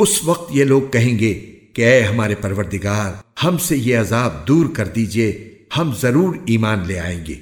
اس وقت یہ لوگ کہیں گے کہ اے ہمارے پروردگار، ہم سے یہ عذاب دور کر دیجیے، ہم ضرور ایمان لے آئیں گے۔